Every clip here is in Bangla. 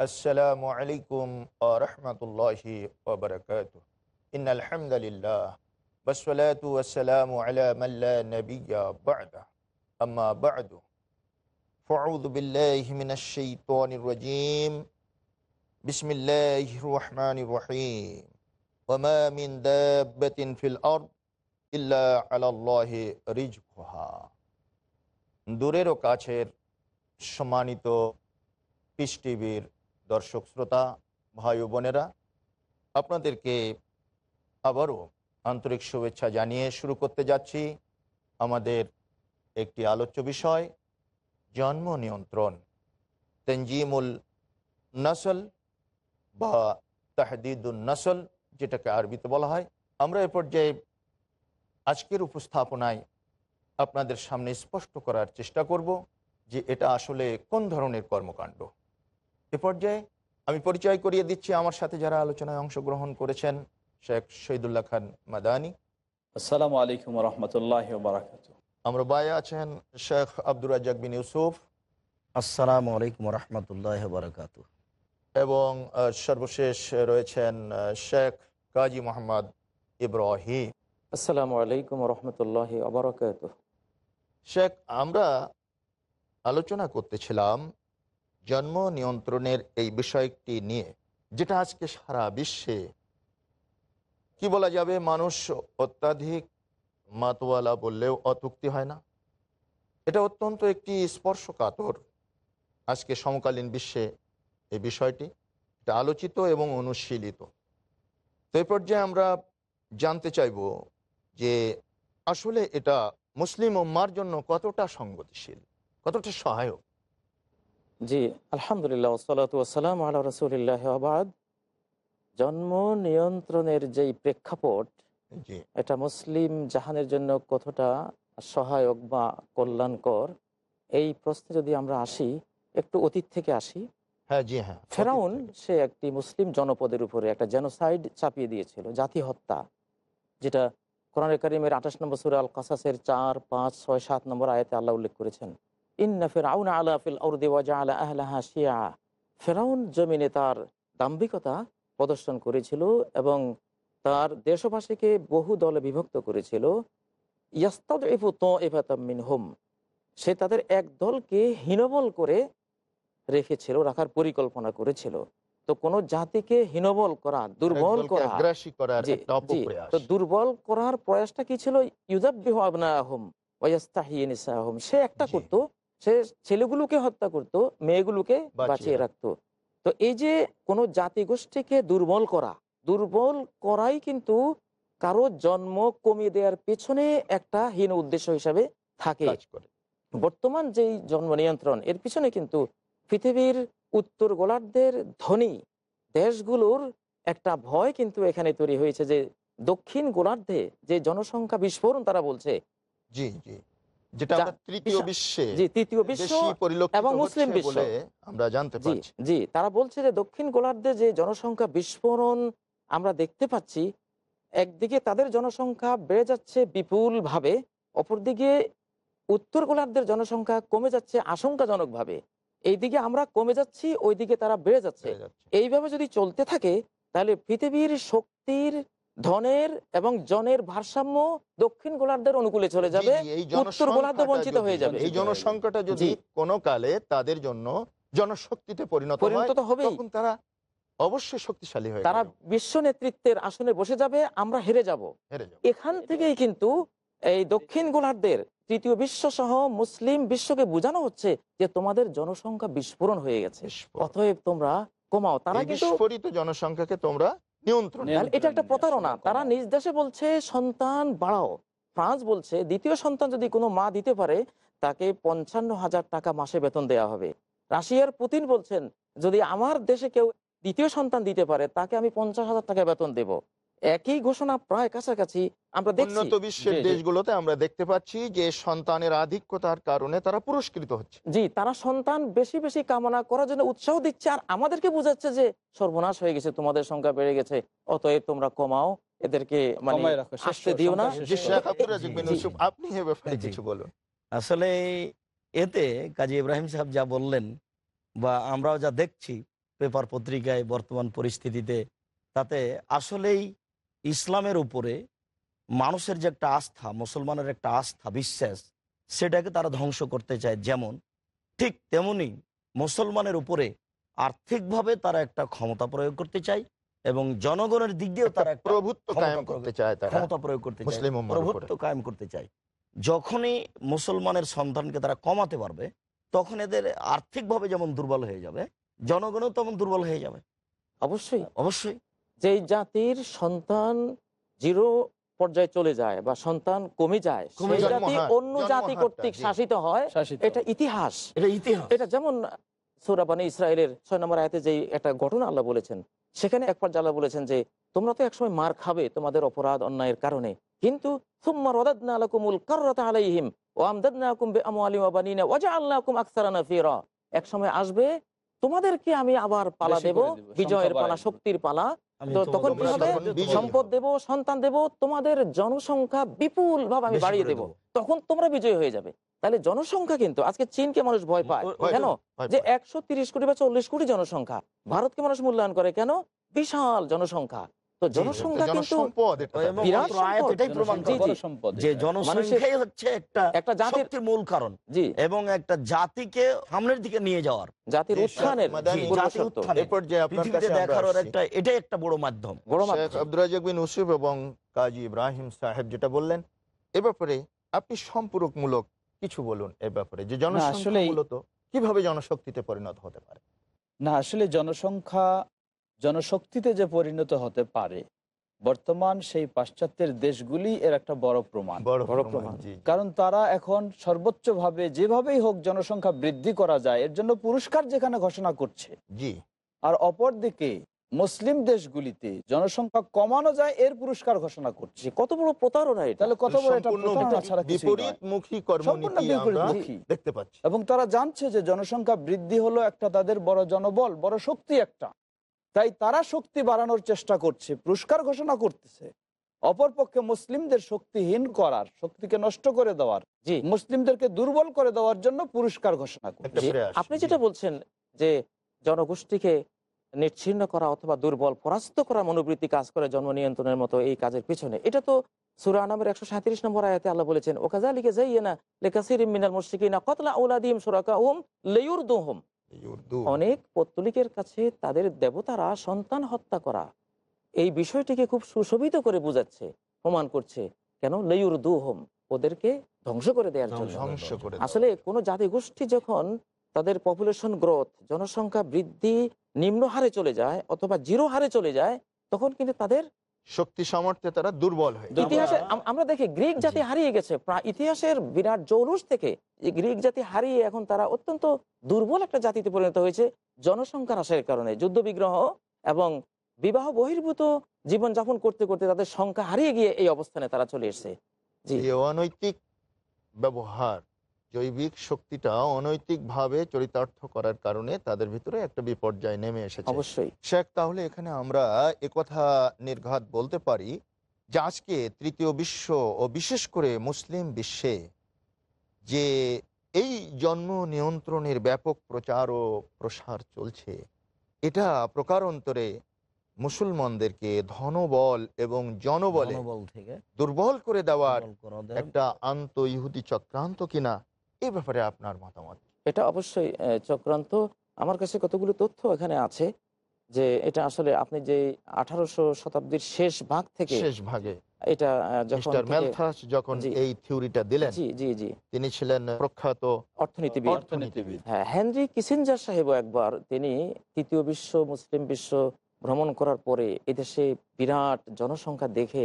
السلام عليكم ورحمة الله وبركاته إن الحمد لله والصلاة والسلام على من لا نبي بعده أما بعد فأعوذ بالله من الشيطان الرجيم بسم الله الرحمن الرحيم وما من دابة في الأرض إلا على الله رزقها দূরের ও কাছের সম্মানিত পিস টিভির দর্শক শ্রোতা ভাই ও বোনেরা আপনাদেরকে আবারও আন্তরিক শুভেচ্ছা জানিয়ে শুরু করতে যাচ্ছি আমাদের একটি আলোচ্য বিষয় জন্ম নিয়ন্ত্রণ, তেনজিমুল নসল বা তাহদিদুল নসল, যেটাকে আরবিতে বলা হয়। আমরা এ পর্যায়ে আজকের উপস্থাপনায় আপনাদের সামনে স্পষ্ট করার চেষ্টা করব যে এটা আসলে কোন ধরনের কর্মকাণ্ড। এ পর্যায়ে আমি পরিচয় করিয়ে দিচ্ছি আমার সাথে যারা আলোচনায় অংশগ্রহণ করেছেন, শেখ শহীদুল্লাহ খান মাদানি। আসসালামু আলাইকুম রহমতুল্লাহ বারাকাত আমরা বায়ে আছেন শেখ আব্দুর রাজ্জাক বিন ইউসুফ। আসসালামু আলাইকুম রহমতুল্লাহ বারকাত এবং সর্বশেষ রয়েছেন শেখ কাজী মোহাম্মদ ইব্রাহিম। আসসালামু আলাইকুম রহমতুল্লাহ আবরকাত শেখ আমরা আলোচনা করতেছিলাম জন্ম নিয়ন্ত্রণের এই বিষয়টি নিয়ে যেটা আজকে সারা বিশ্বে কি বলা যাবে মানুষ অত্যাধিক মাতোয়ালা বললেও অতুক্তি হয় না। এটা অত্যন্ত একটি স্পর্শকাতর। আজকে সমকালীন বিশ্বে এই বিষয়টি, এটা আলোচিত এবং অনুশীলিত। তো এই পর্যায়ে আমরা জানতে চাইব যে আসলে এটা মুসলিম উম্মার জন্য কতটা সঙ্গতিশীল, কতটা সহায়ক। জি, আলহামদুলিল্লাহ সালাতাম আল্লাহ রসুলিল্লাহ আবাদ জন্ম নিয়ন্ত্রণের যেই প্রেক্ষাপট এটা মুসলিম জাহানের জন্য কতটা সহায়ক বা কল্যাণকর? এই প্রশ্নে যদি আমরা আসি একটু অতীত থেকে আসি। হ্যাঁ জি হ্যাঁ ফেরাউন সে একটি মুসলিম জনপদের উপরে একটা জেনোসাইড চাপিয়ে দিয়েছিল জাতি হত্যা যেটা কোরআন করিমের আঠাশ নম্বর সুরা আল কাসাসের চার পাঁচ ছয় সাত নম্বর আয়াতে আল্লাহ উল্লেখ করেছেন। ইন্না ফেরাউন আলা ফিল আউরদি ওয়াজা আলা আহলাহা শিয়া। ফেরাউন জমিনে তার দাম্ভিকতা প্রদর্শন করেছিল এবং তার দেশবাসীকে বহু দলে বিভক্ত করেছিল। ইয়াস্তাদ ইফু তো হোম সে তাদের এক দলকে হীনবল করে রেখেছিল রাখার পরিকল্পনা করেছিল। তো কোন জাতিকে হীনবল করা দুর্বল করা। তো দুর্বল করার প্রয়াসটা কি ছিল? ইউজাবিহ সে একটা। করত সে ছেলেগুলোকে হত্যা করত মেয়েগুলোকে বাঁচিয়ে বাঁচিয়ে রাখতো। তো এই যে কোন জাতিগোষ্ঠীকে দুর্বল করা দুর্বল করাই কিন্তু কারও জন্ম কমিয়ে দেওয়ার পেছনে একটা হীন উদ্দেশ্য হিসাবে থাকে। বর্তমান যেই জন্ম নিয়ন্ত্রণ এর পিছনে কিন্তু পৃথিবীর উত্তর গোলার্ধের ধনী দেশগুলোর একটা ভয় কিন্তু এখানে তৈরি হয়েছে যে দক্ষিণ গোলার্ধে যে জনসংখ্যা বিস্ফোরণ তারা বলছে জি জি। যেটা তৃতীয় বিশ্বে যে তৃতীয় বিশ্ব বেশি এবং মুসলিম বিশ্ব। আমরা জানতে জি পারছি। জি তারা বলছে যে দক্ষিণ গোলার্ধে যে জনসংখ্যা বিস্ফোরণ আমরা দেখতে পাচ্ছি একদিকে তাদের জনসংখ্যা বেড়ে যাচ্ছে বিপুল ভাবে অপরদিকে উত্তর গোলার্ধের জনসংখ্যা কমে যাচ্ছে আশঙ্কাজনকভাবে। এইদিকে আমরা কমে যাচ্ছি ওইদিকে তারা বেড়ে যাচ্ছে। এইভাবে যদি চলতে থাকে তাহলে পৃথিবীর শক্তির ধনের এবং জনের ভারসাম্য দক্ষিণ গোলার্ধের অনুকূলে চলে যাবে উত্তর গোলার্ধ বঞ্চিত হয়ে যাবে। এই জনসংখ্যাটা যদি কোনো কালে তাদের জন্য জনশক্তিতে পরিণত পরিণত তখন তারা অবশ্যই শক্তিশালী হয়ে তারা বিশ্ব নেতৃত্বের আসনে বসে যাবে আমরা হেরে যাব। এখান থেকেই কিন্তু এই দক্ষিণ গোলার্ধের তৃতীয় বিশ্ব সহ মুসলিম বিশ্বকে বোঝানো হচ্ছে যে তোমাদের জনসংখ্যা বিস্ফোরণ হয়ে গেছে। অতএব তোমরা কমাও। তারা কিন্তু বিস্ফোরিত জনসংখ্যাকে তোমরা নিয়ন্ত্রণ এটা একটা প্রতারণা। তারা নিজ দেশে বলছে সন্তান বাড়াও। ফ্রান্স বলছে দ্বিতীয় সন্তান যদি কোনো মা দিতে পারে তাকে পঞ্চান্ন হাজার টাকা মাসে বেতন দেওয়া হবে। রাশিয়ার পুতিন বলছেন যদি আমার দেশে কেউ দ্বিতীয় সন্তান দিতে পারে তাকে আমি পঞ্চাশ হাজার টাকা বেতন দেব। একই ঘোষণা প্রায় কাছাকাছি আমরা উন্নত বিশ্বের। দেশগুলোতে আমরা দেখতে পাচ্ছি যে সন্তানের আধিক্যতার কারণে তারা পুরস্কৃত হচ্ছে। জি তারা সন্তান বেশি বেশি কামনা করার জন্য উৎসাহ দিচ্ছে আর আমাদেরকে বোঝাচ্ছে যে সর্বনাশ হয়ে গেছে তোমাদের সংখ্যা বেড়ে গেছে অতএব তোমরা কমাও এদেরকে মানে আসতে দিও না। আপনি। কিছু বলুন। আসলে এতে কাজী ইব্রাহিম সাহেব যা বললেন বা আমরাও যা দেখছি পেপার পত্রিকায় বর্তমান পরিস্থিতিতে তাতে আসলেই ইসলামের উপরে মানুষের যে একটা আস্থা মুসলমানের একটা আস্থা বিশ্বাস সেটাকে তারা ধ্বংস করতে চায় যেমন ঠিক তেমনি মুসলমানের উপরে আর্থিকভাবে তারা একটা ক্ষমতা প্রয়োগ করতে চায় এবং জনগণের দিক দিয়েও তারা একটা প্রভুত্ব ক্ষমতা প্রয়োগ- করতে চায় ক্ষমতা প্রয়োগ করতে চায়। প্রভুত্ব কায়েম করতে চায়। যখনই মুসলমানের সন্তানকে তারা কমাতে পারবে তখন এদের আর্থিকভাবে যেমন দুর্বল হয়ে যাবে জনগণও তেমন দুর্বল হয়ে যাবে। অবশ্যই। অবশ্যই। যেই জাতির সন্তান জিরো পর্যায়ে চলে যায় বা সন্তান কমে যায় সেই জাতি অন্য জাতি কর্তৃক শাসিত হয়। এটা ইতিহাস। এটা ইতিহাস। এটা যেমন সৌরাবানি ইসরায়েলের ছয় নম্বর আয়তে যে একটা ঘটনা আল্লাহ বলেছেন সেখানে এক পর্যায়ে আল্লাহ বলেছেন যে তোমরা তো একসময় মার খাবে তোমাদের অপরাধ অন্যায়ের কারণে। কিন্তু সুম্মা রদাদনা আলাকুমুল কাররাতা আলাইহিম ওয়া আমদাদনাকুম বিআমওয়ালিন ওয়া বানিনা ওয়া জাআলনাকুম আকসারা নাফীরা এক সময় আসবে তোমাদেরকে আমি আবার পালা দেব বিজয়ের পালা শক্তির পালা। তো তখন কি হবে? সম্পদ দেব সন্তান দেব তোমাদের জনসংখ্যা বিপুল ভাবে আমি বাড়িয়ে দেব। দেবো। তখন তোমরা বিজয়ী হয়ে যাবে। তাহলে জনসংখ্যা কিন্তু আজকে চীনকে মানুষ ভয় পায় কেন? যে একশো তিরিশ কোটি বা চল্লিশ কোটি জনসংখ্যা ভারতকে মানুষ মূল্যায়ন করে কেন? বিশাল জনসংখ্যা। তো জনসংখ্যা কিন্তু জনসম্পদ এটা এবং তাদের। বিরাট অত্র আয়াত সম্পদ, এটাই প্রমাণ জি, করে জি। বড় সম্পদ যে জনসংখ্যাই হচ্ছে একটা একটা জাতির মূল কারণ জি এবং একটা জাতিকে সামনের দিকে নিয়ে যাওয়ার জাতির উত্থানের মাদানী জি, পূর্ব জাতির শর্ত। উত্থানের। এ পর্যায়ে আপনার পৃথিবীতে কাছে আমরা দেখার একটা এটাই একটা বড় মাধ্যম বড় শেখ মাধ্যম। আব্দুর রাজ্জাক বিন ইউসুফ এবং কাজী ইব্রাহিম সাহেব যেটা বললেন এ ব্যাপারে আপনি সম্পূরকমূলক কিছু বলুন এ ব্যাপারে যে জনসংখ্যা মূলত কীভাবে জনশক্তিতে পরিণত হতে পারে না আসলে জনসংখ্যা জনশক্তিতে যে পরিণত হতে পারে বর্তমান সেই পাশ্চাত্যের দেশগুলি এর একটা বড় প্রমাণ। বড়। কারণ তারা এখন সর্বোচ্চভাবে যেভাবেই হোক জনসংখ্যা বৃদ্ধি করা যায় এর জন্য পুরস্কার যেখানে ঘোষণা করছে। জি। আর অপরদিকে মুসলিম দেশগুলিতে জনসংখ্যা কমানো যায় এর পুরস্কার ঘোষণা করছে। কত বড় প্রতারণা এটা? তাহলে কত বড় এটা প্রতারণা ছাড়া বিপরীতমুখী কর্মনীতি আমরা দেখতে পাচ্ছি। এবং তারা জানছে যে জনসংখ্যা বৃদ্ধি হলো একটা তাদের বড় জনবল বড় শক্তি একটা। তাই তারা শক্তি বাড়ানোর চেষ্টা করছে পুরস্কার ঘোষণা করতেছে। অপরপক্ষে মুসলিমদের শক্তিহীন করার শক্তিকে নষ্ট করে দেওয়ার জি। মুসলিমদেরকে দুর্বল করে দেওয়ার জন্য পুরস্কার ঘোষণা করছে। আপনি যেটা বলছেন যে জনগোষ্ঠীকে নিচ্ছিন্ন করা অথবা দুর্বল পরাস্ত করা মনোবৃত্তি কাজ করে জন্ম নিয়ন্ত্রণের মতো এই কাজের পিছনে এটা তো সুরা নামের একশো সাঁত্রিশ নম্বর আয়াতে আল্লাহ বলেছেন ওকাজা লিখে যাইয়ে না লেকাসির মিনাল মুশরিকিনা কতলা উলাদিম সুরাকা হুম লেয়ুর দোহম অনেক পত্তলিকের কাছে তাদের দেবতারা সন্তান হত্যা করা। এই বিষয়টিকে খুব সুশোভিত করে বোঝাচ্ছে প্রমাণ করছে কেন লেয়ুর দুহম ওদেরকে ধ্বংস করে দেওয়ার জন্য। ধ্বংস করে আসলে কোনো জাতিগোষ্ঠী যখন তাদের পপুলেশন গ্রোথ জনসংখ্যা বৃদ্ধি নিম্ন হারে চলে যায় অথবা জিরো হারে চলে যায় তখন কিন্তু তাদের শক্তি সামর্থ্যে তারা দুর্বল হয়ে ইতিহাসে আমরা দেখি গ্রিক জাতি হারিয়ে গেছে। প্রায় ইতিহাসের বিরাট জৌলুস থেকে এই গ্রিক জাতি হারিয়ে এখন তারা অত্যন্ত দুর্বল একটা জাতিতে পরিণত হয়েছে জনসংখ্যা হ্রাসের কারণে। যুদ্ধ বিগ্রহ এবং বিবাহ বহির্ভূত জীবনযাপন করতে করতে তাদের সংখ্যা হারিয়ে গিয়ে এই অবস্থানে তারা চলে এসেছে। জি। অনৈতিক ব্যবহার জৈবিক শক্তিটা অনৈতিক ভাবে চরিতার্থ করার কারণে তাদের ভিতরে একটা বিপর্যয় নেমে এসেছে অবশ্যই শেখ তাহলে এখানে আমরা একথা নির্ঘাত বলতে পারি যে আজকে তৃতীয় বিশ্ব ও বিশেষ করে মুসলিম বিশ্বে যে এই জন্ম নিয়ন্ত্রণের ব্যাপক প্রচার ও প্রসার চলছে এটা প্রকারান্তরে মুসলমানদেরকে ধনবল এবং জনবলে দুর্বল করে দেওয়ার। একটা আন্ত ইহুদি চক্রান্ত কিনা এ ব্যাপারে আপনার মতামত এটা অবশ্যই চক্রান্ত। আমার কাছে কতগুলো তথ্য এখানে আছে যে এটা আসলে আপনি যে আঠারোশো শতাব্দীর শেষ ভাগ থেকে শেষ ভাগে এটা যখন মিস্টার থেকে- ম্যালথাস যখন এই থিওরিটা দিলেন জি জি জি। তিনি ছিলেন প্রখ্যাত অর্থনীতিবিদ। অর্থনীতিবিদ। হ্যাঁ হেনরি সাহেব একবার তিনি তৃতীয় বিশ্ব মুসলিম বিশ্ব ভ্রমণ করার পরে এদেশে বিরাট জনসংখ্যা দেখে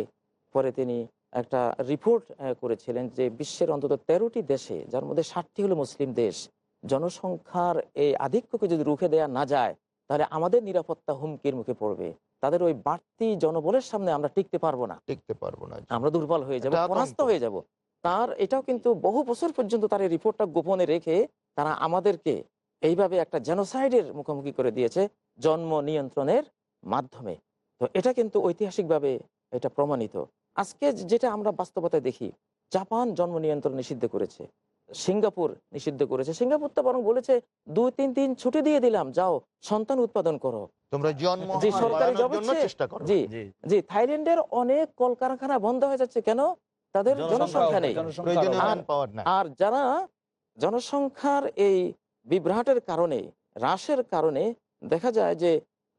পরে তিনি একটা রিপোর্ট করেছিলেন যে বিশ্বের অন্তত তেরোটি দেশে যার মধ্যে ষাটটি হলো মুসলিম দেশ জনসংখ্যার এই আধিক্যকে যদি রুখে দেয়া না যায় তাহলে আমাদের নিরাপত্তা হুমকির মুখে পড়বে। তাদের ওই বাড়তি জনবলের সামনে আমরা টিকতে পারব না। টিকতে পারব না। আমরা দুর্বল হয়ে যাব পরাস্ত হয়ে যাব। তার এটাও কিন্তু বহু বছর পর্যন্ত তার এই রিপোর্টটা গোপনে রেখে তারা আমাদেরকে এইভাবে একটা জেনোসাইডের মুখোমুখি করে দিয়েছে জন্ম নিয়ন্ত্রণের মাধ্যমে। তো এটা কিন্তু ঐতিহাসিকভাবে এটা প্রমাণিত। আজকে যেটা আমরা বাস্তবতায় দেখি জাপান জন্ম নিয়ন্ত্রণ নিষিদ্ধ করেছে সিঙ্গাপুর নিষিদ্ধ করেছে। সিঙ্গাপুর তো বরং বলেছে দুই তিন দিন ছুটি দিয়ে দিলাম যাও সন্তান উৎপাদন করো। জি, হার সরকারি বাড়ানোর job জন্য হচ্ছে- চেষ্টা করো। জি জি। জি থাইল্যান্ডের অনেক কলকারখানা বন্ধ হয়ে যাচ্ছে কেন? তাদের জনসংখ্যা নেই। প্রয়োজনীয় আর- ম্যান পাওয়ার না আর যারা জনসংখ্যার এই বিভ্রাটের কারণে হ্রাসের কারণে দেখা যায় যে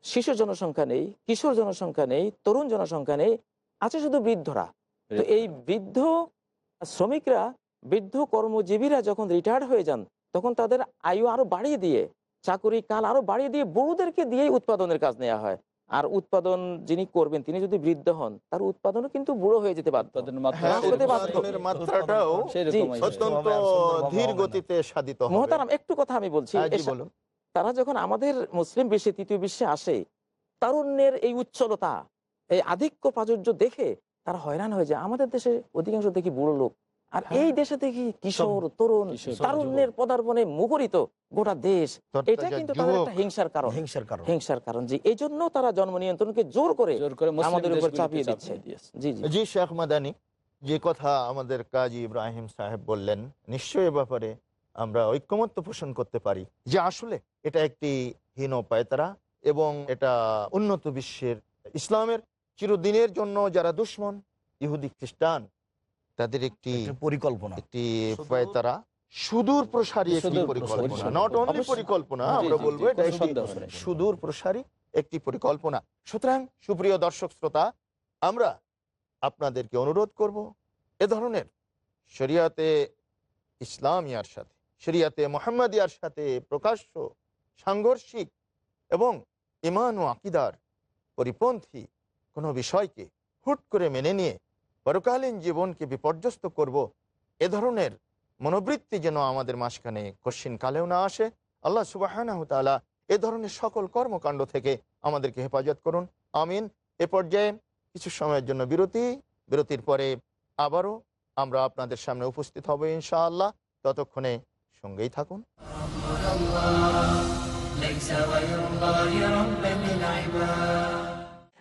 শিশু জনসংখ্যা নেই কিশোর জনসংখ্যা নেই তরুণ জনসংখ্যা নেই আছে শুধু বৃদ্ধরা। তো এই বৃদ্ধ শ্রমিকরা বৃদ্ধ কর্মজীবীরা যখন রিটায়ার্ড হয়ে যান তখন তাদের আয়ু আরও বাড়িয়ে দিয়ে চাকুরি কাল আরও বাড়িয়ে দিয়ে বুড়োদেরকে দিয়েই উৎপাদনের কাজ নেওয়া হয়। আর উৎপাদন যিনি করবেন তিনি যদি বৃদ্ধ হন তার উৎপাদনও কিন্তু বুড়ো হয়ে যেতে বাধ্য। মহতারাম একটু কথা আমি বলছি। হ্যাঁ, তারা যখন আমাদের মুসলিম বিশ্বে তৃতীয় বিশ্বে আসে তারুণ্যের এই উচ্ছলতা এই আধিক্য প্রাচুর্য দেখে তারা হয়রান হয়ে যায়। আমাদের দেশে অধিকাংশ দেখি বুড়ো লোক। আর হ্যাঁ। এই দেশে দেখি কিশোর তরুণ তারুণ্যের পদার্পণে মুখরিত গোটা দেশ। এটা কিন্তু তাদের একটা হিংসার কারণ। হিংসার কারণ। হিংসার কারণ যে এই জন্য তারা জন্ম নিয়ন্ত্রণকে জোর করে আমাদের উপর চাপিয়ে দিচ্ছে। জি জি। জি শেখ মাদানি যে কথা আমাদের কাজী ইব্রাহিম সাহেব বললেন নিশ্চয়ই এ ব্যাপারে আমরা ঐক্যমত্য পোষণ করতে পারি যে আসলে এটা একটি হীন পায়তারা এবং এটা উন্নত বিশ্বের ইসলামের চিরদিনের জন্য যারা দুশ্মন ইহুদি খ্রিস্টান তাদের একটি পরিকল্পনা। একটি পায়তারা সুদূর প্রসারী একটি পরিকল্পনা। নট অনলি পরিকল্পনা আমরা বলব এটা। সুদূর প্রসারী একটি পরিকল্পনা। সুতরাং সুপ্রিয় দর্শক শ্রোতা আমরা আপনাদেরকে অনুরোধ করব এ ধরনের শরিয়াতে ইসলামিয়ার সাথে শরিয়াতে মোহাম্মদিয়ার সাথে প্রকাশ্য সাংঘর্ষিক এবং ইমান ও আকিদার পরিপন্থী কোনো বিষয়কে হুট করে মেনে নিয়ে পরকালীন জীবনকে বিপর্যস্ত করব এ ধরনের মনোবৃত্তি যেন আমাদের মাঝখানে কশ্চিন কালেও না আসে আল্লাহ সুবাহ এ ধরনের সকল কর্মকাণ্ড থেকে আমাদেরকে হেফাজত করুন আমিন এ পর্যায়ে কিছু সময়ের জন্য বিরতি বিরতির পরে আবারও আমরা আপনাদের সামনে উপস্থিত হব ইনশাআল্লাহ ততক্ষণে সঙ্গেই থাকুন ليس غير الله ربا للعباد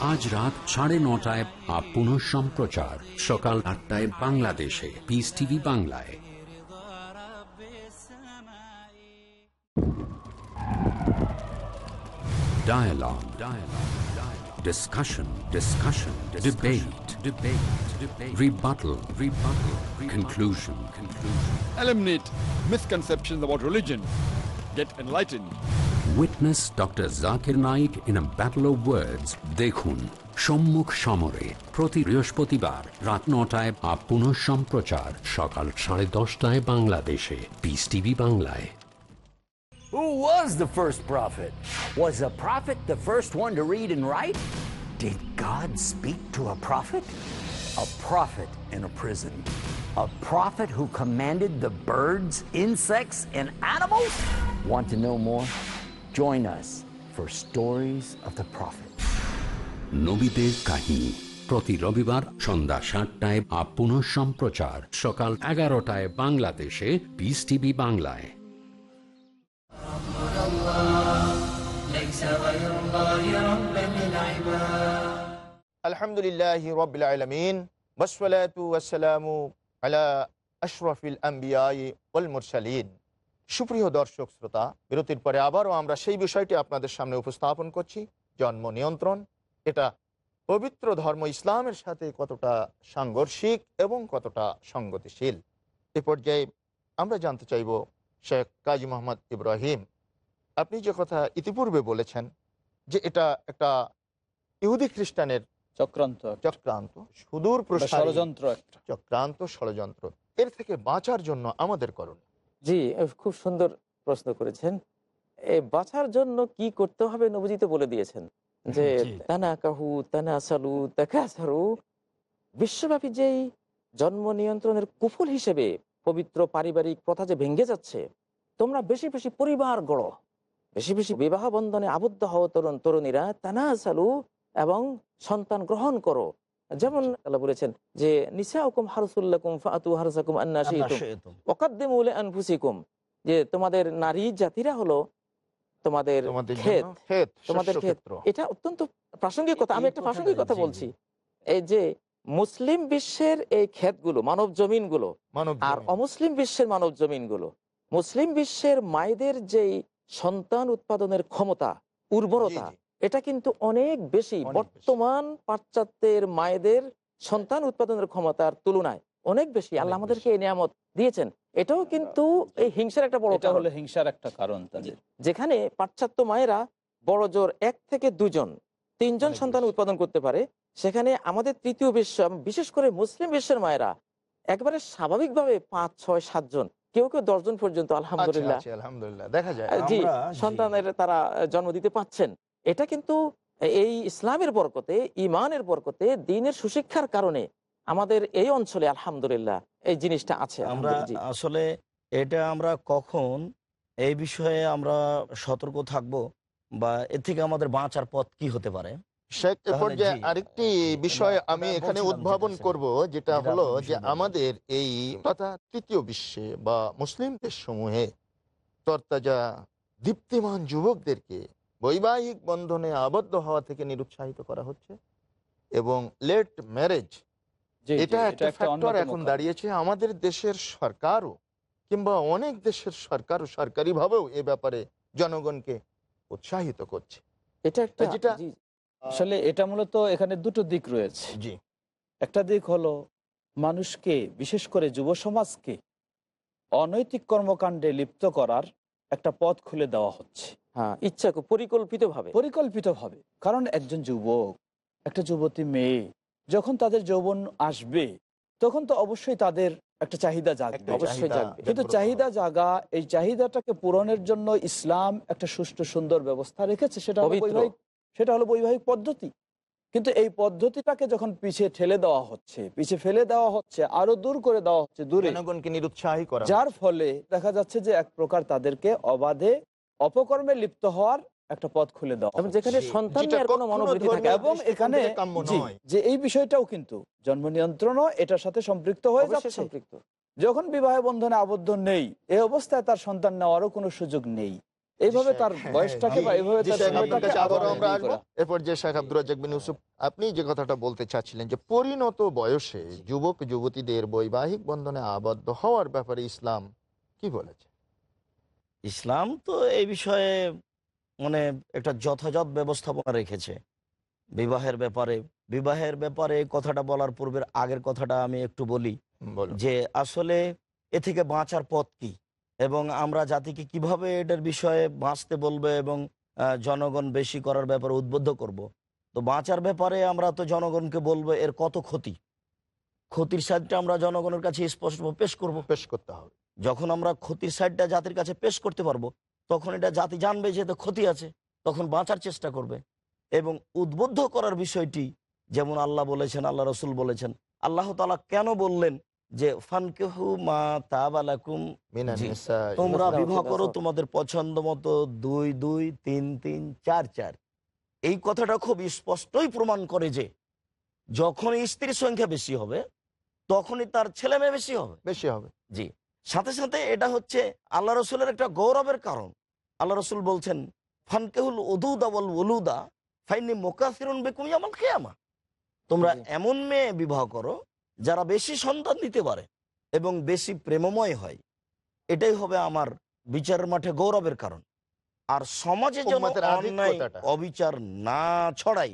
আজ রাত সাড়ে নটায় আপ পুনঃ সম্প্রচার সকাল আটটায় বাংলাদেশে পিস টিভি বাংলায় Dialogue. Dialogue. Dialogue. Discussion, discussion, Discussion. debate, debate, debate, Rebuttal. rebuttal, rebuttal, conclusion, conclusion. Eliminate misconceptions about religion. Get enlightened. Witness Dr. Zakir Naik in a battle of words. দেখুন সম্মুখ সমরে প্রতি বৃহস্পতিবার রাত নটায় আপ পুনঃ সম্প্রচার সকাল সাড়ে দশটায় বাংলাদেশে পিস টিভি বাংলায় Who was the first prophet? Was a prophet the first one to read and write? Did God speak to a prophet? A prophet in a prison. A prophet who commanded the birds, insects, and animals? Want to know more? Join us for Stories of the Prophet. নবীদের কাহিনী। প্রতি রবিবার সন্ধ্যা সাতটায় আপন সম্প্রচার। সকাল এগারোটায় বাংলাদেশে পিস টিভি বাংলায়। আলহামদুলিল্লাহ রবিল আলমিন ওসলাতাম আলা আশরফিল আম্বিয়াই ওল মুরসালিন। সুপ্রিয় দর্শক শ্রোতা বিরতির পরে আবারও আমরা সেই বিষয়টি আপনাদের সামনে উপস্থাপন করছি জন্ম নিয়ন্ত্রণ। এটা পবিত্র ধর্ম ইসলামের সাথে কতটা সাংঘর্ষিক এবং কতটা সঙ্গতিশীল? এ পর্যায়ে আমরা জানতে চাইব শেখ কাজী মোহাম্মদ ইব্রাহিম। আপনি যে কথা ইতিপূর্বে বলেছেন যে এটা একটা ইহুদি খ্রিস্টানের চক্রান্ত। চক্রান্ত সুদূর ষড়যন্ত্র চক্রান্ত ষড়যন্ত্র। এর থেকে বাঁচার জন্য আমাদের করণ জি খুব সুন্দর প্রশ্ন করেছেন। বাঁচার জন্য কি করতে হবে নবজি তো বলে দিয়েছেন যে তানা কাহু তানা সালু তাকাসারু বিশ্বব্যাপী যেই জন্ম নিয়ন্ত্রণের কুফল হিসেবে পবিত্র পারিবারিক প্রথা যে ভেঙে যাচ্ছে তোমরা বেশি বেশি পরিবার গড়ো বেশি বেশি বিবাহ বন্ধনে আবদ্ধ হও তরুণ তরুণীরা তানা সালু এবং সন্তান গ্রহণ করো। যেমন আল্লাহ বলেছেন যে নিসা হুকুম হারসুল্লাকুম ফাতু হারসাকুম আন্নাশিতুম। ওকাদ্দেমুলে আনফুসিকুম যে তোমাদের নারী জাতিরা হলো তোমাদের তোমাদের ক্ষেত। তোমাদের ক্ষেত। এটা অত্যন্ত প্রাসঙ্গিক কথা আমি একটা প্রাসঙ্গিক কথা বলছি। এই যে মুসলিম বিশ্বের এই ক্ষেতগুলো মানব জমিনগুলো আর অমুসলিম বিশ্বের মানব জমিনগুলো মুসলিম বিশ্বের মায়েদের যেই সন্তান উৎপাদনের ক্ষমতা উর্বরতা। এটা কিন্তু অনেক বেশি। বর্তমান পাশ্চাত্যের মায়েদের সন্তান উৎপাদনের ক্ষমতার তুলনায় অনেক বেশি। আল্লাহ আমাদেরকে এই নিয়ামত দিয়েছেন। এটাও কিন্তু এই হিংসার একটা বড় হলো হিংসার একটা কারণ যেখানে পাশ্চাত্য মায়েরা বড় জোর এক থেকে দুজন তিনজন সন্তান উৎপাদন করতে পারে। সেখানে আমাদের তৃতীয় বিশ্ব বিশেষ করে মুসলিম বিশ্বের মায়েরা একবারে স্বাভাবিকভাবে পাঁচ ছয় সাতজন কেউ কেউ দশজন পর্যন্ত আচ্ছা, আলহামদুলিল্লাহ। আচ্ছা, আলহামদুলিল্লাহ। দেখা যায়। জি। সন্তানের তারা জন্ম দিতে পাচ্ছেন। এটা কিন্তু এই ইসলামের বরকতে ইমানের বরকতে দিনের সুশিক্ষার কারণে আমাদের এই অঞ্চলে আলহামদুলিল্লাহ এই জিনিসটা আছে আমরা আসলে এটা আমরা কখন এই বিষয়ে আমরা সতর্ক থাকব বা এর থেকে আমাদের বাঁচার পথ কি হতে পারে? শেখ এ পর্যায়ে আরেকটি বিষয় আমি এখানে উদ্ভাবন করব যেটা হলো যে আমাদের এই তথা তৃতীয় বিশ্বে বা মুসলিম দেশসমূহে তরতাজা দীপ্তিমান যুবকদেরকে বৈবাহিক বন্ধনে আবদ্ধ হওয়া থেকে নিরুৎসাহিত করা হচ্ছে এবং লেট ম্যারেজ এটা একটা ফ্যাক্টর এখন দাঁড়িয়েছে আমাদের দেশের সরকারও কিংবা অনেক দেশের সরকারও সরকারিভাবেও এ ব্যাপারে জনগণকে উৎসাহিত করছে। এটা একটা যেটা- আসলে এটা মূলত এখানে দুটো দিক রয়েছে। জি। একটা দিক হলো মানুষকে বিশেষ করে যুব সমাজকে অনৈতিক কর্মকাণ্ডে লিপ্ত করার একটা পথ খুলে দেওয়া হচ্ছে। হ্যাঁ। ইচ্ছা পরিকল্পিত ভাবে পরিকল্পিতভাবে। কারণ একজন যুবক একটা যুবতী মেয়ে যখন তাদের যৌবন আসবে তখন তো অবশ্যই তাদের একটা চাহিদা জাগবে। অবশ্যই জাগবে। কিন্তু চাহিদা জাগা এই চাহিদাটাকে পূরণের জন্য ইসলাম একটা সুষ্ঠু সুন্দর ব্যবস্থা রেখেছে সেটা হলো বৈবাহিক সেটা হলো বৈবাহিক পদ্ধতি। কিন্তু এই পদ্ধতিটাকে যখন পিছিয়ে ঠেলে দেওয়া হচ্ছে পিছিয়ে ফেলে দেওয়া হচ্ছে আরও দূর করে দেওয়া হচ্ছে দূরে জনগণকে নিরুৎসাহী করা যার ফলে দেখা যাচ্ছে যে এক প্রকার তাদেরকে অবাধে অপকর্মে লিপ্ত হওয়ার একটা পথ খুলে দেওয়া যেখানে সন্তান নেওয়ার কোনো মনোবৃত্তি থাকে এবং এখানে। যে এই বিষয়টাও কিন্তু জন্ম নিয়ন্ত্রণও এটার সাথে সম্পৃক্ত হয়ে যাচ্ছে। সম্পৃক্ত যখন বিবাহ বন্ধনে আবদ্ধ নেই এই অবস্থায় তার সন্তান নেওয়ারও কোনো সুযোগ নেই। এইভাবে তার হ্যাঁ, বয়সটাকে বা এইভাবে শেখ, আপনার সময়টাকে কাছে আবারও আবার আমরা বিয়ে আসব। করা। এরপর যে শেখ আব্দুর রাজ্জাক বিন ইউসুফ আপনি যে কথাটা বলতে চাচ্ছিলেন যে পরিণত বয়সে যুবক যুবতীদের বৈবাহিক বন্ধনে আবদ্ধ হওয়ার ব্যাপারে ইসলাম কি বলেছে? ইসলাম তো এই বিষয়ে মানে একটা যথাযথ ব্যবস্থাপনা রেখেছে। বিবাহের ব্যাপারে বিবাহের ব্যাপারে কথাটা বলার পূর্বের আগের কথাটা আমি একটু বলি যে আসলে এ থেকে বাঁচার পথ কি? এবং আমরা জাতিকে কীভাবে এটার বিষয়ে বাঁচতে বলবে এবং জনগণ বেশি করার ব্যাপারে উদ্বুদ্ধ করব। তো বাঁচার ব্যাপারে আমরা তো জনগণকে বলব এর কত ক্ষতি? ক্ষতির সাইডটা আমরা জনগণের কাছে স্পষ্ট পেশ করব। পেশ করতে হবে। যখন আমরা ক্ষতির সাইডটা জাতির কাছে পেশ করতে পারব তখন এটা জাতি জানবে যে ক্ষতি আছে তখন বাঁচার চেষ্টা করবে। এবং উদ্বুদ্ধ করার বিষয়টি যেমন আল্লাহ বলেছেন আল্লাহ রসুল বলেছেন আল্লাহ তালা কেন বললেন যে ফানকেহু মা তাবালাকুম তোমরা বিবাহ করো তোমাদের পছন্দ মতো দুই দুই তিন তিন চার চার। এই কথাটা খুব স্পষ্টই প্রমাণ করে যে যখন স্ত্রীর সংখ্যা বেশি হবে তখনই তার ছেলে মেয়ে বেশি হবে। বেশি হবে। জি। সাথে সাথে এটা হচ্ছে আল্লাহ রসুলের একটা গৌরবের কারণ। আল্লাহ রসুল বলছেন ফানকেহুল উদুদা বল উলুদা ফাইনি মোকাফিরুন বেকুম আমার খেয়ামা তোমরা এমন মেয়ে বিবাহ করো যারা বেশি সন্তান দিতে পারে এবং বেশি প্রেমময় হয়। এটাই হবে আমার বিচারের মাঠে গৌরবের কারণ। আর সমাজে যেন। অবিচার না ছড়াই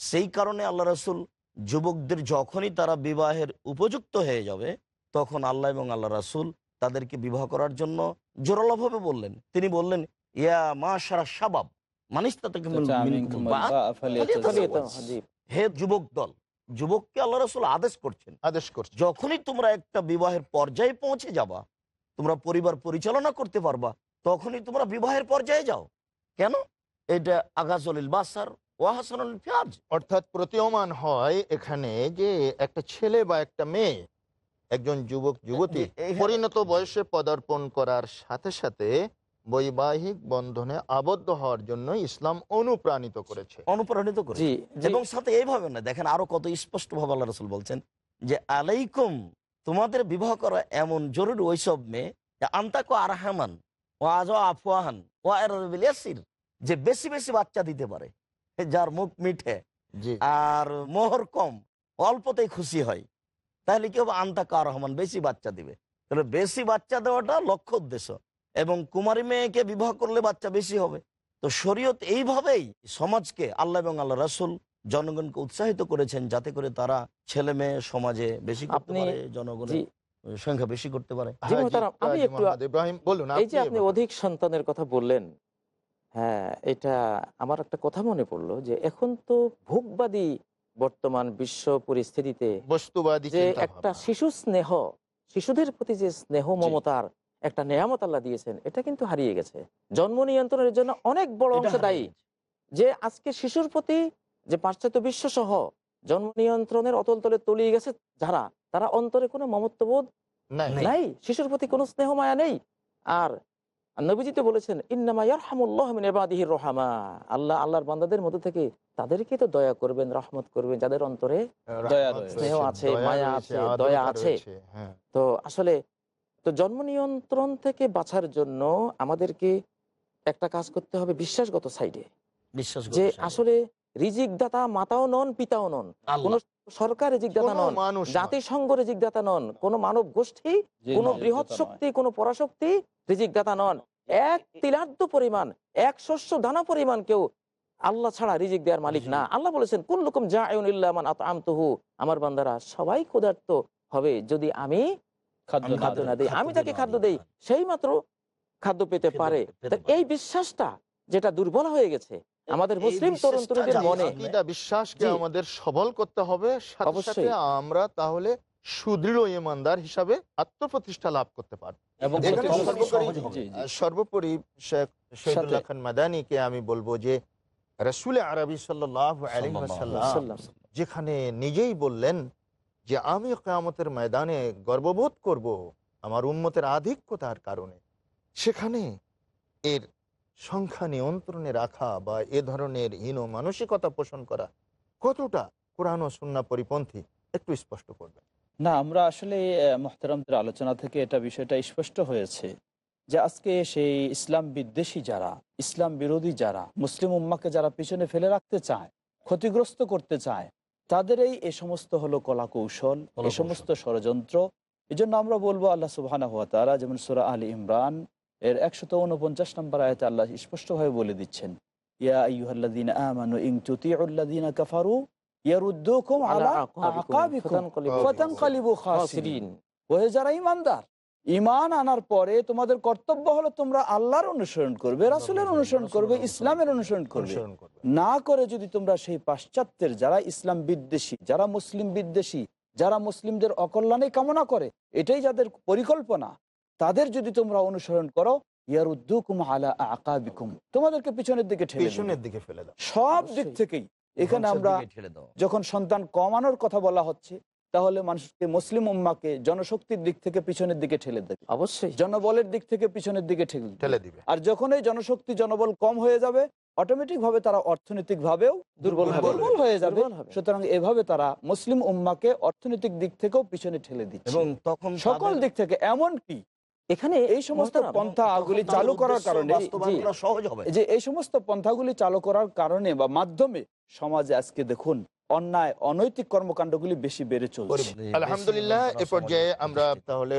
সেই কারণে আল্লাহ রসুল যুবকদের যখনই তারা বিবাহের উপযুক্ত হয়ে যাবে তখন আল্লাহ এবং আল্লাহ রাসুল তাদেরকে বিবাহ করার জন্য জোরালোভাবে বললেন। তিনি বললেন ইয়া মা সারা সাবাব মানিস তাদেরকে হে যুবক দল যুবককে আল্লাহ রসুল আদেশ করছেন। আদেশ করছে যখনই তোমরা একটা বিবাহের পর্যায়ে পৌঁছে যাবা তোমরা পরিবার পরিচালনা করতে পারবা তখনই তোমরা বিবাহের পর্যায়ে যাও। কেন? এটা আগাজলিল বাসার অর্থাৎ প্রতীয়মান হয় এখানে যে একটা ছেলে বা একটা মেয়ে একজন যুবক যুবতী পরিণত বয়সে পদার্পণ করার সাথে সাথে বৈবাহিক বন্ধনে আবদ্ধ হওয়ার জন্য ইসলাম অনুপ্রাণিত করেছে। অনুপ্রাণিত করে জি জি। এবং সাথে এইভাবে না দেখেন আরও কত স্পষ্ট ভাবে আল্লাহ রসুল বলছেন যে আলাইকুম তোমাদের বিবাহ করা এমন জরুরি ওইসব মেয়ে যে আন্তাকো আরহামান ও আজ আফওয়াহান ও ইয়াসির যে বেশি বেশি বাচ্চা দিতে পারে। যার মুখ মিঠে আর মোহর কম অল্পতেই খুশি হয়। তাহলে কি হবে? আন্তাকা আর রহমান বেশি বাচ্চা দিবে। তাহলে বেশি বাচ্চা দেওয়াটা লক্ষ্য উদ্দেশ্য। এবং কুমারী মেয়েকে বিবাহ করলে বাচ্চা বেশি হবে। তো শরীয়ত এইভাবেই সমাজকে আল্লাহ এবং আল্লাহ রাসুল জনগণকে উৎসাহিত করেছেন যাতে করে তারা ছেলে মেয়ে সমাজে বেশি করতে পারে জনগণের সংখ্যা বেশি করতে পারে। মোহতারাম, আমি একটু- ইব্রাহিম বলুন এই যে আপনি অধিক সন্তানের কথা বললেন হ্যাঁ এটা আমার একটা কথা মনে পড়ল যে এখন তো ভোগবাদী বর্তমান বিশ্ব পরিস্থিতিতে যে একটা শিশু স্নেহ শিশুদের প্রতি যে স্নেহ মমতার একটা নেয়ামত আল্লাহ দিয়েছেন এটা কিন্তু হারিয়ে গেছে। জন্ম নিয়ন্ত্রণের জন্য অনেক বড় অংশ দায়ী। যে আজকে শিশুর প্রতি যে পাশ্চাত্য বিশ্ব সহ জন্ম নিয়ন্ত্রণের অতল তলে তলিয়ে গেছে যারা তারা অন্তরে কোনো মমত্ববোধ নাই। শিশুর প্রতি কোনো স্নেহ মায়া নেই। আর নবীজি তো বলেছেন ইন্নামাইয়ার ইয়ারহামুল্লাহ মিন ইবাদিহির রহমা। আল্লাহ আল্লাহর বান্দাদের মধ্যে থেকে তাদেরকে তো দয়া করবেন রহমত করবেন যাদের অন্তরে স্নেহ আছে, মায়া আছে, দয়া আছে। হ্যাঁ। তো আসলে তো জন্ম নিয়ন্ত্রণ থেকে বাঁচার জন্য আমাদেরকে একটা কাজ করতে হবে বিশ্বাসগত সাইডে বিশ্বাস যে আসলে রিজিক দাতা মাতাও নন পিতাও নন। কোন সরকার রিজিক দাতা কোনো নন। জাতিসংঘ রিজিক দাতা নন কোন মানব গোষ্ঠী কোন বৃহৎ শক্তি কোন পরাশক্তি রিজিক দাতা নন। এক তিলার্ধ পরিমাণ এক শস্য দানা পরিমাণ কেউ আল্লাহ ছাড়া রিজিক দেওয়ার মালিক না। আল্লাহ বলেছেন কুল্লুকুম জামান আতআমতুহু। আমার বান্দারা সবাই ক্ষুধার্ত হবে যদি আমি খাদ্য না খাদ্য না দেই আমি তাকে খাদ্য দেই। সেই মাত্র খাদ্য পেতে পারে। এই বিশ্বাসটা যেটা দুর্বল হয়ে গেছে আমাদের মুসলিম তরুণ তরুণীদের মনে বিশ্বাসকে আমাদের সবল করতে হবে সাথে অবশ্যই। সাথে আমরা তাহলে সুদৃঢ় ইমানদার হিসাবে আত্মপ্রতিষ্ঠা লাভ করতে পারব। সর্বোপরি- শেখ শহীদুল্লাহ খান মাদানিকে আমি বলব যে রসুল আরবি সাল্লাম। যেখানে নিজেই বললেন যে আমি কেয়ামতের ময়দানে গর্ববোধ করব আমার উন্মতের আধিক্যতার কারণে। সেখানে এর সংখ্যা নিয়ন্ত্রণে রাখা বা এ ধরনের হীন মানসিকতা পোষণ করা কতটা কোরআন ও সুন্না পরিপন্থী? একটু স্পষ্ট করবেন। না আমরা আসলে মোহতারামদের আলোচনা থেকে এটা বিষয়টা স্পষ্ট হয়েছে যে আজকে সেই ইসলাম বিদ্বেষী যারা ইসলাম বিরোধী যারা মুসলিম উম্মাকে যারা পিছনে ফেলে রাখতে চায় ক্ষতিগ্রস্ত করতে চায় তাদের এই এ সমস্ত হলো কলা কৌশল এ সমস্ত ষড়যন্ত্র। এই জন্য আমরা বলব আল্লাহ তারা যেমন সুরা আলী ইমরান এর একশত উনপঞ্চাশ নম্বর আয়তে আল্লাহ স্পষ্টভাবে বলে দিচ্ছেন ইয়া আইয়ুহাল্লাযীনা আমানু ইন তুতিউল্লাযীনা কাফারু ইয়ারুদ্দুকুম আলা আকাবিকুম ফাতানকালিবু খাসিরিন। ওহে যারা ঈমানদার ঈমান আনার পরে তোমাদের কর্তব্য হলো তোমরা আল্লাহর অনুসরণ করবে রাসূলের অনুসরণ করবে ইসলামের অনুসরণ অনুসরণ করবে। না করে যদি তোমরা সেই পাশ্চাত্যের যারা ইসলাম বিদ্বেষী যারা মুসলিম বিদ্বেষী যারা মুসলিমদের অকল্যাণে কামনা করে এটাই যাদের পরিকল্পনা তাদের যদি তোমরা অনুসরণ করো ইয়ারুদ্দুকুম আলা আকাবিকুম। তোমাদেরকে পিছনের দিকে ঠেলে দেবে। দিকে ফেলে দাও। সব দিক থেকেই এখানে আমরা। যখন সন্তান কমানোর কথা বলা হচ্ছে তাহলে মানুষকে মুসলিম উম্মাকে জনশক্তির দিক থেকে পিছনের দিকে ঠেলে দেবে। অবশ্যই। জনবলের দিক থেকে পিছনের দিকে ঠেলে ঠেলে দিবে। আর যখন এই জনশক্তি জনবল কম হয়ে যাবে অটোমেটিক ভাবে তারা অর্থনৈতিক ভাবেও দুর্বল দুর্বল হয়ে যাবে। সুতরাং এভাবে তারা মুসলিম উম্মাকে অর্থনৈতিক দিক থেকেও পিছনে ঠেলে দিচ্ছে। এবং তখন সকল দিক থেকে এমন কি এখানে এই সমস্ত পন্থাগুলি চালু করার কারণে সহজ হবে। যে এই সমস্ত পন্থাগুলি চালু করার কারণে বা মাধ্যমে সমাজে আজকে দেখুন অন্যায় অনৈতিক কর্মকাণ্ডগুলি বেশি বেড়ে চলছে। আলহামদুলিল্লাহ এ পর্যায়ে আমরা তাহলে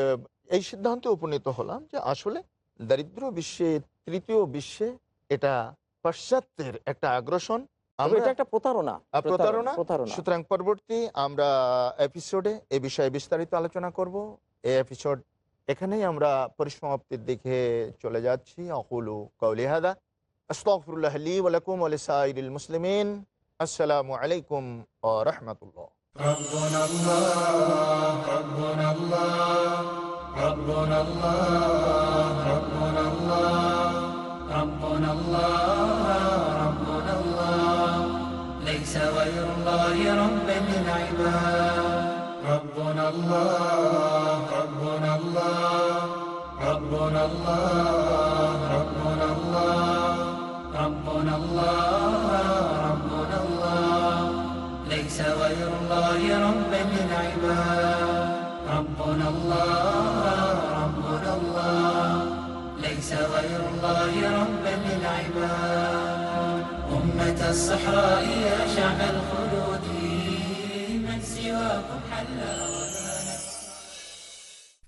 এই সিদ্ধান্তে উপনীত হলাম যে আসলে দারিদ্র বিশ্বে তৃতীয় বিশ্বে এটা পাশ্চাত্যের একটা আগ্রাসন। তবে আমরা এটা একটা প্রতারণা। প্রতারণা। প্রতারণা। সুতরাং পরবর্তী আমরা এপিসোডে এ বিষয়ে বিস্তারিত আলোচনা করব। এই এপিসোড এখানেই আমরা পরিসমাপ্তির দিকে চলে যাচ্ছি আকুলু কাউলি হাদা আস্তাগফিরুল্লাহ লি ওয়া লাকুম ওয়া লিসাইরিল মুসলিমিন আসসালামু আলাইকুম ওয়া রাহমাতুল্লাহ ربنا الله ربنا الله ربنا الله ربنا الله ربنا الله ربنا الله ليس غير الله رب للعباد ربنا الله ربنا الله ربنا الله ربنا الله ربنا الله. ليس غير الله رب للعباد ربنا الله ربنا الله. ليس غير الله رب للعباد أمة الصحراء يا شعب الخلود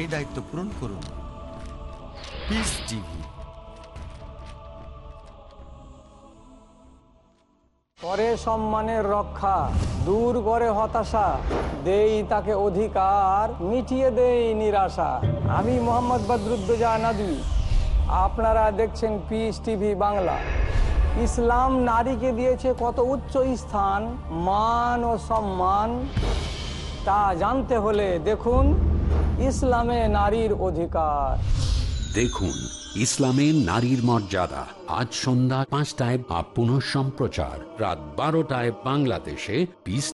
এই দায়িত্ব পূরণ করুন। করে সম্মানের রক্ষা, দূর করে হতাশা, দেই তাকে অধিকার, মিটিয়ে দেই নিরাশা। আমি মোহাম্মদ বদরুদ্দোজা আপনারা দেখছেন পিস টিভি বাংলা। ইসলাম নারীকে দিয়েছে কত উচ্চ স্থান, মান ও সম্মান, তা জানতে হলে দেখুন। ইসলামে নারীর অধিকার। দেখুন, ইসলামে নারীর মর্যাদা। আজ সন্ধ্যা পাঁচটায় আপ পুনঃ সম্প্রচার রাত বারোটায় বাংলাদেশে। পিস